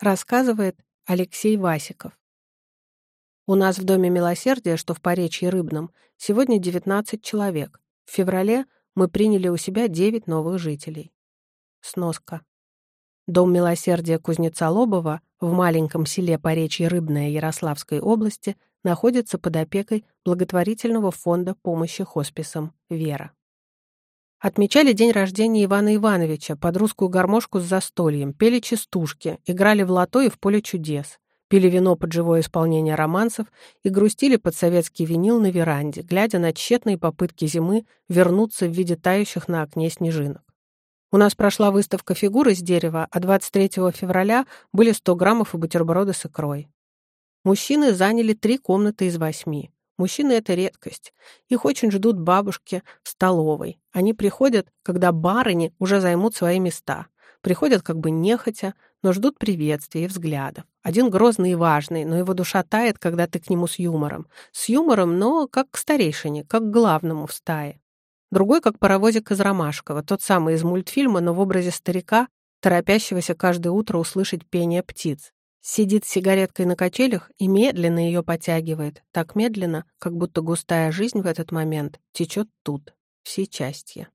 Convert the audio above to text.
Рассказывает Алексей Васиков. У нас в Доме Милосердия, что в Поречье Рыбном, сегодня 19 человек. В феврале мы приняли у себя 9 новых жителей. Сноска. Дом Милосердия Кузнеца Лобова в маленьком селе Поречье Рыбное Ярославской области находится под опекой благотворительного фонда помощи хосписам «Вера». Отмечали день рождения Ивана Ивановича под русскую гармошку с застольем, пели частушки, играли в лото и в поле чудес, пили вино под живое исполнение романсов и грустили под советский винил на веранде, глядя на тщетные попытки зимы вернуться в виде тающих на окне снежинок. У нас прошла выставка фигур из дерева, а 23 февраля были 100 граммов и бутерброды с икрой. Мужчины заняли три комнаты из восьми. Мужчины — это редкость. Их очень ждут бабушки в столовой. Они приходят, когда барыни уже займут свои места. Приходят как бы нехотя, но ждут приветствия и взглядов. Один грозный и важный, но его душа тает, когда ты к нему с юмором. С юмором, но как к старейшине, как к главному в стае. Другой, как паровозик из Ромашкова, тот самый из мультфильма, но в образе старика, торопящегося каждое утро услышать пение птиц. Сидит с сигареткой на качелях и медленно ее потягивает, так медленно, как будто густая жизнь в этот момент течет тут, все части.